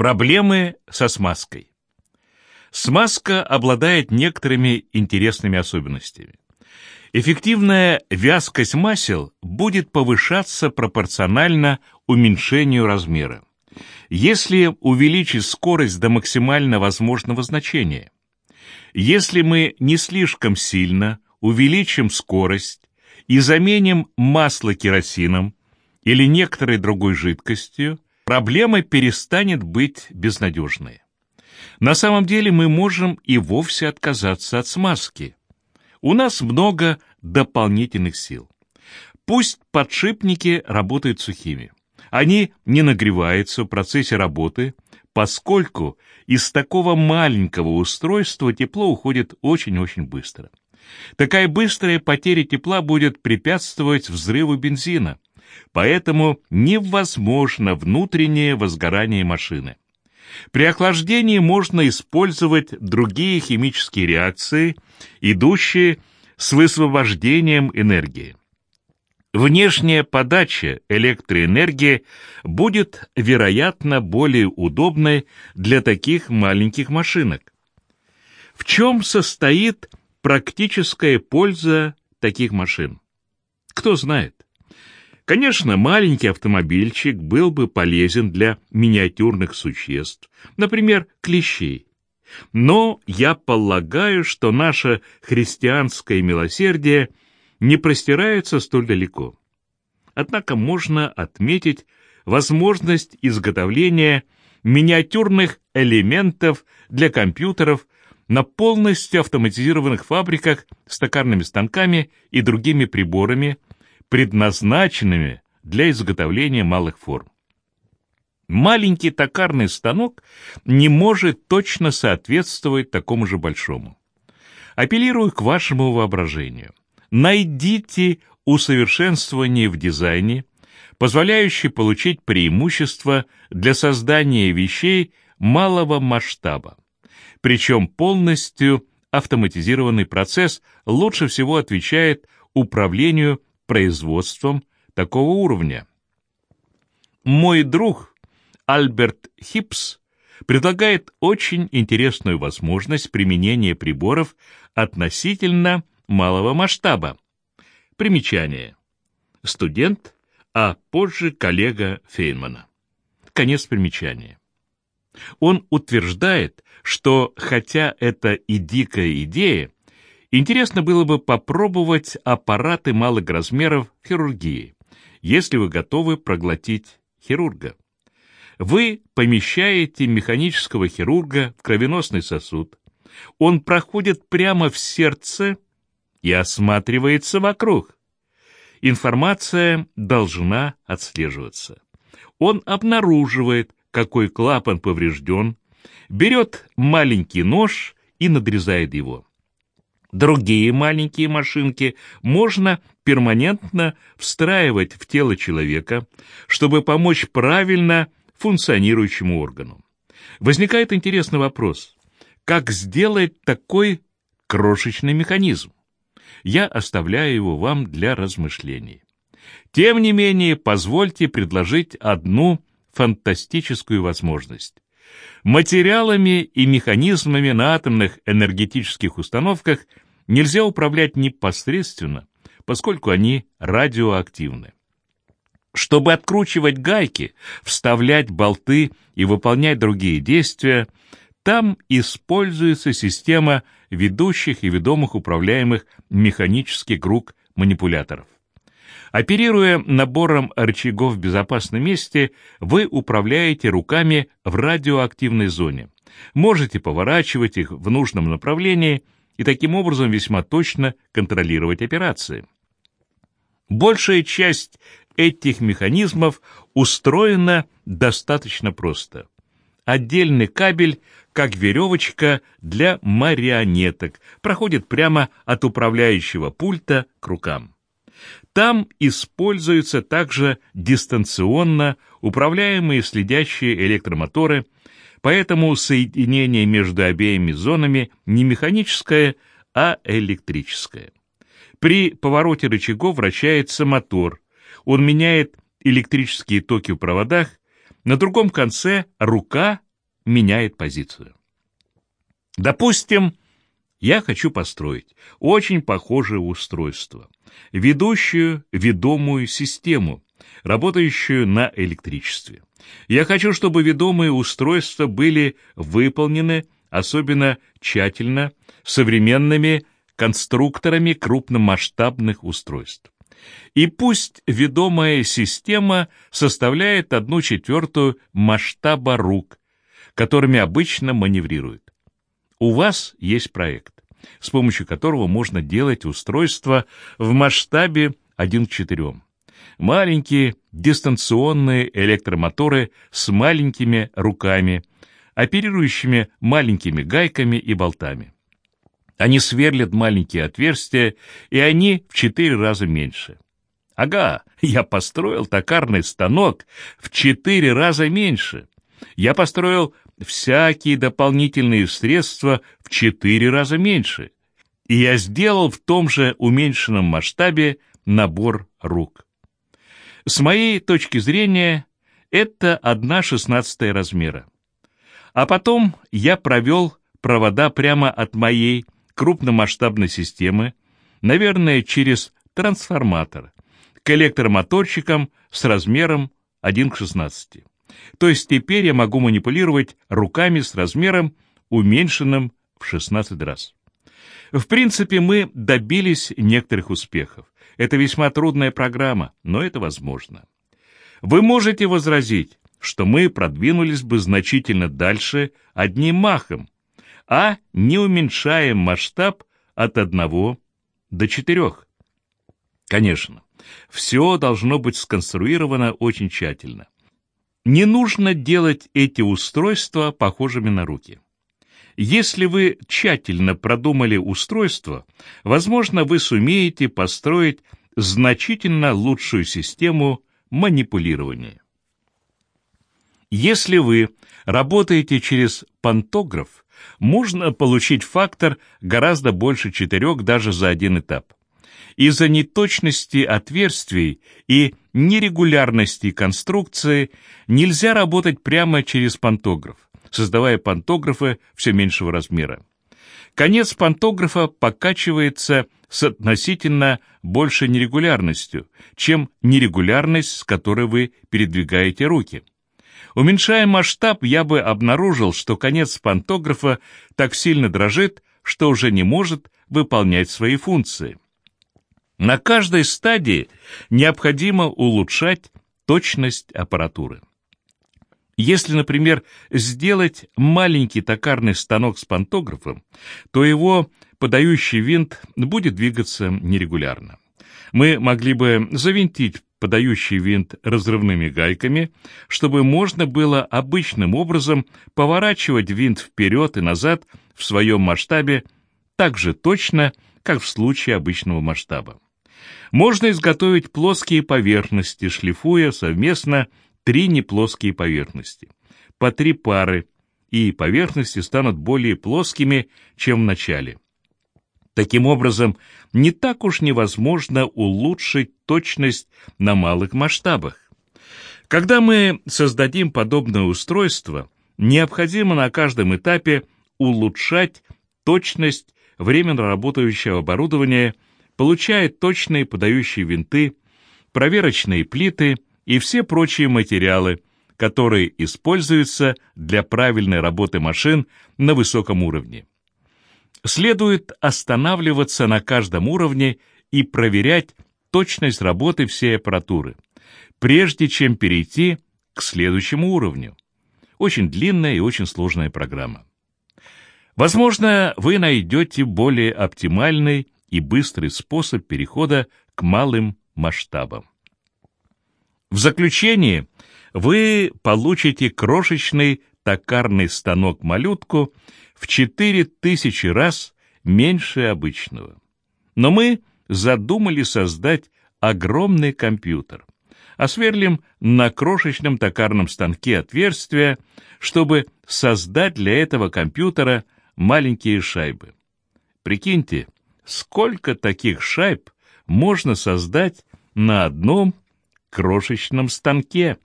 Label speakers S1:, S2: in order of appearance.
S1: Проблемы со смазкой. Смазка обладает некоторыми интересными особенностями. Эффективная вязкость масел будет повышаться пропорционально уменьшению размера. Если увеличить скорость до максимально возможного значения, если мы не слишком сильно увеличим скорость и заменим масло керосином или некоторой другой жидкостью, проблема перестанет быть безнадежной. На самом деле мы можем и вовсе отказаться от смазки. У нас много дополнительных сил. Пусть подшипники работают сухими. Они не нагреваются в процессе работы, поскольку из такого маленького устройства тепло уходит очень-очень быстро. Такая быстрая потеря тепла будет препятствовать взрыву бензина, поэтому невозможно внутреннее возгорание машины. При охлаждении можно использовать другие химические реакции, идущие с высвобождением энергии. Внешняя подача электроэнергии будет, вероятно, более удобной для таких маленьких машинок. В чем состоит практическая польза таких машин? Кто знает. Конечно, маленький автомобильчик был бы полезен для миниатюрных существ, например, клещей. Но я полагаю, что наше христианское милосердие не простирается столь далеко. Однако можно отметить возможность изготовления миниатюрных элементов для компьютеров на полностью автоматизированных фабриках с токарными станками и другими приборами – предназначенными для изготовления малых форм. Маленький токарный станок не может точно соответствовать такому же большому. Апеллирую к вашему воображению. Найдите усовершенствование в дизайне, позволяющее получить преимущество для создания вещей малого масштаба. Причем полностью автоматизированный процесс лучше всего отвечает управлению производством такого уровня. Мой друг Альберт Хипс предлагает очень интересную возможность применения приборов относительно малого масштаба. Примечание. Студент, а позже коллега Фейнмана. Конец примечания. Он утверждает, что хотя это и дикая идея, Интересно было бы попробовать аппараты малых размеров в хирургии, если вы готовы проглотить хирурга. Вы помещаете механического хирурга в кровеносный сосуд. Он проходит прямо в сердце и осматривается вокруг. Информация должна отслеживаться. Он обнаруживает, какой клапан поврежден, берет маленький нож и надрезает его. Другие маленькие машинки можно перманентно встраивать в тело человека, чтобы помочь правильно функционирующему органу. Возникает интересный вопрос. Как сделать такой крошечный механизм? Я оставляю его вам для размышлений. Тем не менее, позвольте предложить одну фантастическую возможность. Материалами и механизмами на атомных энергетических установках нельзя управлять непосредственно, поскольку они радиоактивны. Чтобы откручивать гайки, вставлять болты и выполнять другие действия, там используется система ведущих и ведомых управляемых механических рук манипуляторов. Оперируя набором рычагов в безопасном месте, вы управляете руками в радиоактивной зоне. Можете поворачивать их в нужном направлении и таким образом весьма точно контролировать операции. Большая часть этих механизмов устроена достаточно просто. Отдельный кабель, как веревочка для марионеток, проходит прямо от управляющего пульта к рукам. Там используются также дистанционно управляемые следящие электромоторы, поэтому соединение между обеими зонами не механическое, а электрическое. При повороте рычагов вращается мотор, он меняет электрические токи в проводах, на другом конце рука меняет позицию. Допустим, я хочу построить очень похожее устройство, ведущую ведомую систему, работающую на электричестве. Я хочу, чтобы ведомые устройства были выполнены особенно тщательно современными конструкторами крупномасштабных устройств. И пусть ведомая система составляет одну четвертую масштаба рук, которыми обычно маневрируют. У вас есть проект, с помощью которого можно делать устройства в масштабе 1 к 4. Маленькие дистанционные электромоторы с маленькими руками, оперирующими маленькими гайками и болтами. Они сверлят маленькие отверстия, и они в четыре раза меньше. Ага, я построил токарный станок в четыре раза меньше. Я построил всякие дополнительные средства в четыре раза меньше. И я сделал в том же уменьшенном масштабе набор рук. С моей точки зрения, это одна шестнадцатая размера. А потом я провел провода прямо от моей крупномасштабной системы, наверное, через трансформатор, к электромоторчикам с размером 1 к 16. То есть теперь я могу манипулировать руками с размером, уменьшенным в 16 раз. В принципе, мы добились некоторых успехов. Это весьма трудная программа, но это возможно. Вы можете возразить, что мы продвинулись бы значительно дальше одним махом, а не уменьшаем масштаб от одного до четырех. Конечно, все должно быть сконструировано очень тщательно. Не нужно делать эти устройства похожими на руки. Если вы тщательно продумали устройство, возможно, вы сумеете построить значительно лучшую систему манипулирования. Если вы работаете через пантограф, можно получить фактор гораздо больше четырех даже за один этап. Из-за неточности отверстий и нерегулярности конструкции нельзя работать прямо через пантограф, создавая пантографы все меньшего размера. Конец пантографа покачивается с относительно большей нерегулярностью, чем нерегулярность, с которой вы передвигаете руки. Уменьшая масштаб, я бы обнаружил, что конец пантографа так сильно дрожит, что уже не может выполнять свои функции. На каждой стадии необходимо улучшать точность аппаратуры. Если, например, сделать маленький токарный станок с пантографом, то его подающий винт будет двигаться нерегулярно. Мы могли бы завинтить подающий винт разрывными гайками, чтобы можно было обычным образом поворачивать винт вперед и назад в своем масштабе так же точно, как в случае обычного масштаба. Можно изготовить плоские поверхности, шлифуя совместно три неплоские поверхности. По три пары, и поверхности станут более плоскими, чем в начале. Таким образом, не так уж невозможно улучшить точность на малых масштабах. Когда мы создадим подобное устройство, необходимо на каждом этапе улучшать точность временно работающего оборудования – получает точные подающие винты, проверочные плиты и все прочие материалы, которые используются для правильной работы машин на высоком уровне. Следует останавливаться на каждом уровне и проверять точность работы всей аппаратуры, прежде чем перейти к следующему уровню. Очень длинная и очень сложная программа. Возможно, вы найдете более оптимальный и быстрый способ перехода к малым масштабам. В заключение вы получите крошечный токарный станок-малютку в 4000 раз меньше обычного. Но мы задумали создать огромный компьютер, осверлим на крошечном токарном станке отверстия, чтобы создать для этого компьютера маленькие шайбы. Прикиньте, сколько таких шайб можно создать на одном крошечном станке.